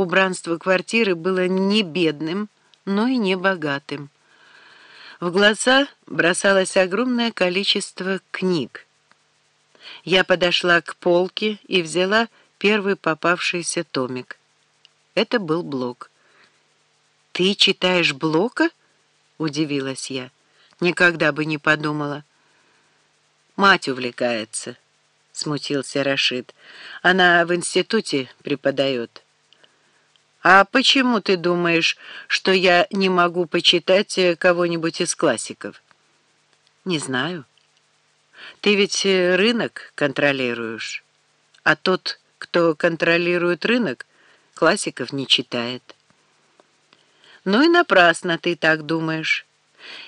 Убранство квартиры было не бедным, но и не богатым. В глаза бросалось огромное количество книг. Я подошла к полке и взяла первый попавшийся томик. Это был Блок. «Ты читаешь Блока?» — удивилась я. Никогда бы не подумала. «Мать увлекается», — смутился Рашид. «Она в институте преподает». «А почему ты думаешь, что я не могу почитать э, кого-нибудь из классиков?» «Не знаю. Ты ведь э, рынок контролируешь, а тот, кто контролирует рынок, классиков не читает». «Ну и напрасно ты так думаешь.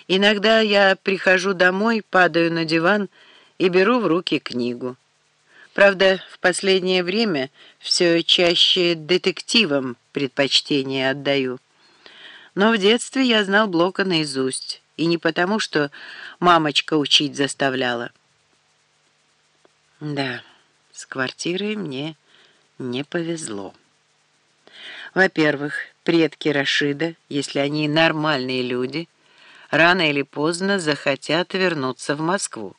Иногда я прихожу домой, падаю на диван и беру в руки книгу». Правда, в последнее время все чаще детективам предпочтение отдаю. Но в детстве я знал Блока наизусть, и не потому, что мамочка учить заставляла. Да, с квартирой мне не повезло. Во-первых, предки Рашида, если они нормальные люди, рано или поздно захотят вернуться в Москву.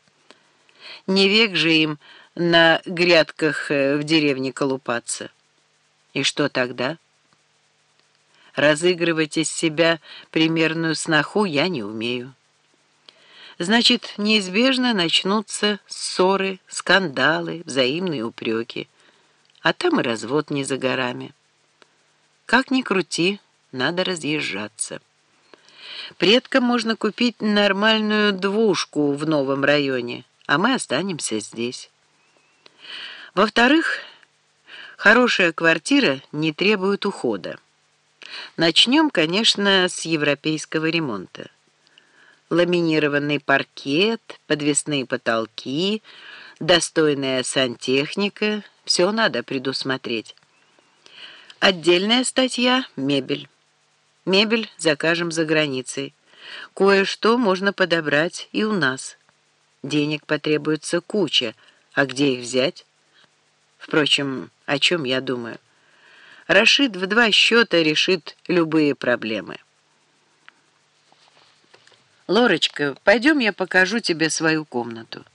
Не век же им на грядках э, в деревне колупаться. И что тогда? Разыгрывать из себя примерную сноху я не умею. Значит, неизбежно начнутся ссоры, скандалы, взаимные упреки. А там и развод не за горами. Как ни крути, надо разъезжаться. Предкам можно купить нормальную двушку в новом районе, а мы останемся здесь. Во-вторых, хорошая квартира не требует ухода. Начнем, конечно, с европейского ремонта. Ламинированный паркет, подвесные потолки, достойная сантехника — все надо предусмотреть. Отдельная статья — мебель. Мебель закажем за границей. Кое-что можно подобрать и у нас. Денег потребуется куча, а где их взять? Впрочем, о чем я думаю? Рашид в два счета решит любые проблемы. «Лорочка, пойдем я покажу тебе свою комнату».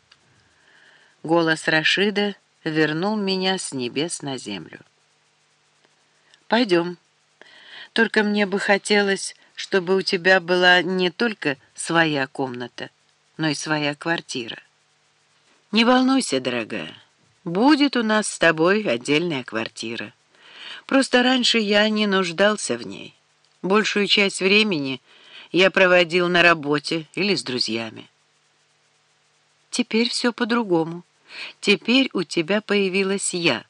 Голос Рашида вернул меня с небес на землю. «Пойдем. Только мне бы хотелось, чтобы у тебя была не только своя комната, но и своя квартира. Не волнуйся, дорогая». Будет у нас с тобой отдельная квартира. Просто раньше я не нуждался в ней. Большую часть времени я проводил на работе или с друзьями. Теперь все по-другому. Теперь у тебя появилась я.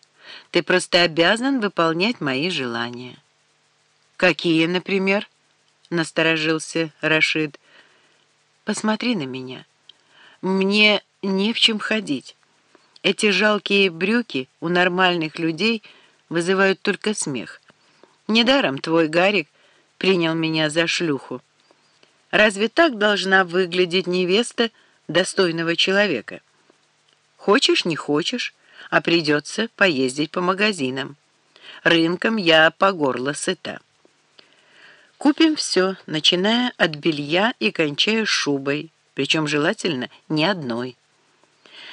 Ты просто обязан выполнять мои желания. Какие, например? Насторожился Рашид. Посмотри на меня. Мне не в чем ходить. Эти жалкие брюки у нормальных людей вызывают только смех. Недаром твой Гарик принял меня за шлюху. Разве так должна выглядеть невеста достойного человека? Хочешь, не хочешь, а придется поездить по магазинам. Рынком я по горло сыта. Купим все, начиная от белья и кончая шубой, причем желательно не одной.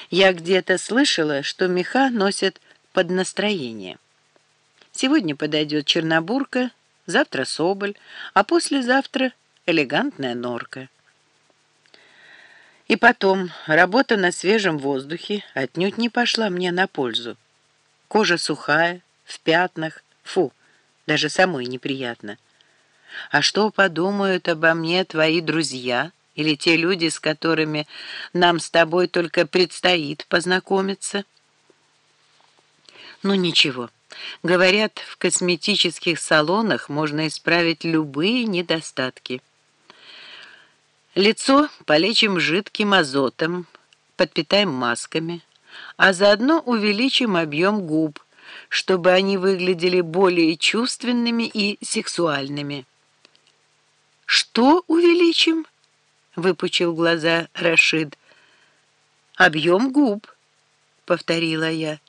Я где-то слышала, что меха носят под настроение. Сегодня подойдет чернобурка, завтра соболь, а послезавтра элегантная норка. И потом, работа на свежем воздухе отнюдь не пошла мне на пользу. Кожа сухая, в пятнах, фу, даже самой неприятно. А что подумают обо мне твои друзья — или те люди, с которыми нам с тобой только предстоит познакомиться? Ну ничего. Говорят, в косметических салонах можно исправить любые недостатки. Лицо полечим жидким азотом, подпитаем масками, а заодно увеличим объем губ, чтобы они выглядели более чувственными и сексуальными. Что увеличим? — выпучил глаза Рашид. «Объем губ», — повторила я.